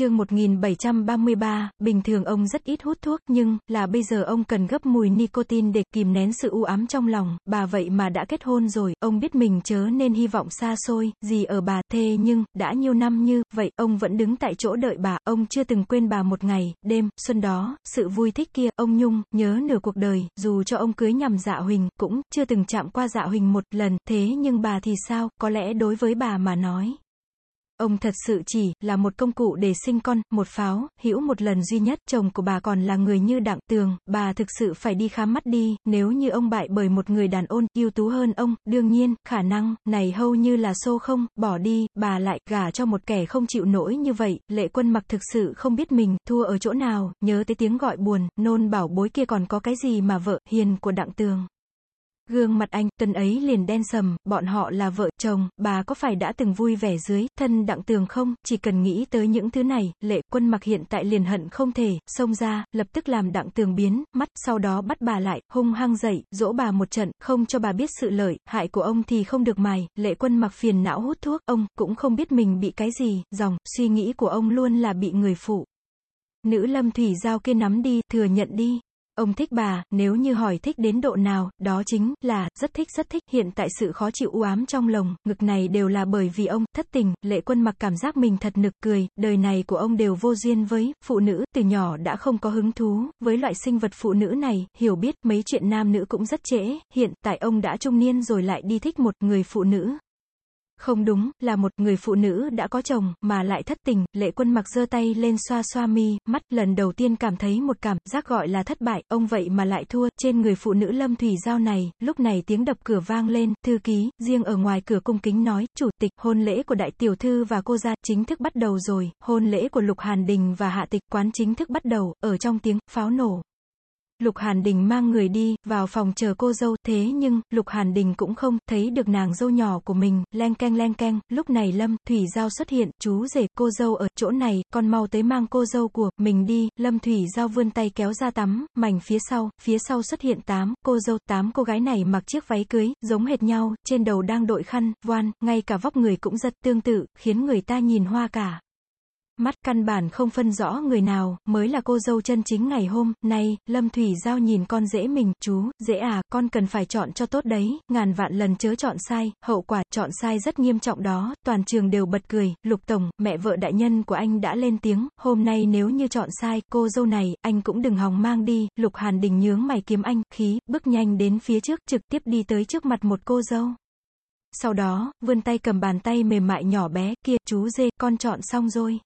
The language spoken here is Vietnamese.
chương 1733, bình thường ông rất ít hút thuốc, nhưng, là bây giờ ông cần gấp mùi nicotine để kìm nén sự u ám trong lòng, bà vậy mà đã kết hôn rồi, ông biết mình chớ nên hy vọng xa xôi, gì ở bà, thê nhưng, đã nhiều năm như, vậy, ông vẫn đứng tại chỗ đợi bà, ông chưa từng quên bà một ngày, đêm, xuân đó, sự vui thích kia, ông Nhung, nhớ nửa cuộc đời, dù cho ông cưới nhằm dạ huỳnh, cũng, chưa từng chạm qua dạ huỳnh một lần, thế nhưng bà thì sao, có lẽ đối với bà mà nói. Ông thật sự chỉ là một công cụ để sinh con, một pháo, hữu một lần duy nhất, chồng của bà còn là người như đặng tường, bà thực sự phải đi khám mắt đi, nếu như ông bại bởi một người đàn ôn, ưu tú hơn ông, đương nhiên, khả năng, này hầu như là xô không, bỏ đi, bà lại, gả cho một kẻ không chịu nổi như vậy, lệ quân mặc thực sự không biết mình, thua ở chỗ nào, nhớ tới tiếng gọi buồn, nôn bảo bối kia còn có cái gì mà vợ, hiền của đặng tường. Gương mặt anh, tuần ấy liền đen sầm, bọn họ là vợ, chồng, bà có phải đã từng vui vẻ dưới, thân đặng tường không, chỉ cần nghĩ tới những thứ này, lệ quân mặc hiện tại liền hận không thể, xông ra, lập tức làm đặng tường biến, mắt, sau đó bắt bà lại, hung hăng dậy, dỗ bà một trận, không cho bà biết sự lợi, hại của ông thì không được mài, lệ quân mặc phiền não hút thuốc, ông, cũng không biết mình bị cái gì, dòng, suy nghĩ của ông luôn là bị người phụ. Nữ lâm thủy giao kia nắm đi, thừa nhận đi. Ông thích bà, nếu như hỏi thích đến độ nào, đó chính là, rất thích rất thích, hiện tại sự khó chịu u ám trong lòng ngực này đều là bởi vì ông, thất tình, lệ quân mặc cảm giác mình thật nực cười, đời này của ông đều vô duyên với, phụ nữ, từ nhỏ đã không có hứng thú, với loại sinh vật phụ nữ này, hiểu biết, mấy chuyện nam nữ cũng rất trễ, hiện tại ông đã trung niên rồi lại đi thích một người phụ nữ, không đúng, là một người phụ nữ đã có chồng, mà lại thất tình, lệ quân mặc giơ tay lên xoa xoa mi, mắt, lần đầu tiên cảm thấy một cảm giác gọi là thất bại, ông vậy mà lại thua, trên người phụ nữ lâm thủy giao này, lúc này tiếng đập cửa vang lên, thư ký, riêng ở ngoài cửa cung kính nói, chủ tịch, hôn lễ của đại tiểu thư và cô gia, chính thức bắt đầu rồi, hôn lễ của Lục Hàn Đình và Hạ Tịch quán chính thức bắt đầu, ở trong tiếng, pháo nổ. Lục Hàn Đình mang người đi, vào phòng chờ cô dâu, thế nhưng, Lục Hàn Đình cũng không, thấy được nàng dâu nhỏ của mình, len keng len keng, lúc này Lâm, Thủy Giao xuất hiện, chú rể, cô dâu ở chỗ này, con mau tới mang cô dâu của, mình đi, Lâm Thủy Giao vươn tay kéo ra tắm, mảnh phía sau, phía sau xuất hiện tám, cô dâu, tám cô gái này mặc chiếc váy cưới, giống hệt nhau, trên đầu đang đội khăn, voan, ngay cả vóc người cũng rất tương tự, khiến người ta nhìn hoa cả mắt căn bản không phân rõ người nào, mới là cô dâu chân chính ngày hôm nay, Lâm Thủy Giao nhìn con dễ mình, chú, dễ à, con cần phải chọn cho tốt đấy, ngàn vạn lần chớ chọn sai, hậu quả, chọn sai rất nghiêm trọng đó, toàn trường đều bật cười, Lục Tổng, mẹ vợ đại nhân của anh đã lên tiếng, hôm nay nếu như chọn sai, cô dâu này, anh cũng đừng hòng mang đi, Lục Hàn Đình nhướng mày kiếm anh, khí, bước nhanh đến phía trước, trực tiếp đi tới trước mặt một cô dâu. Sau đó, vươn tay cầm bàn tay mềm mại nhỏ bé, kia, chú dê, con chọn xong rồi.